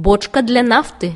бочка для нафты.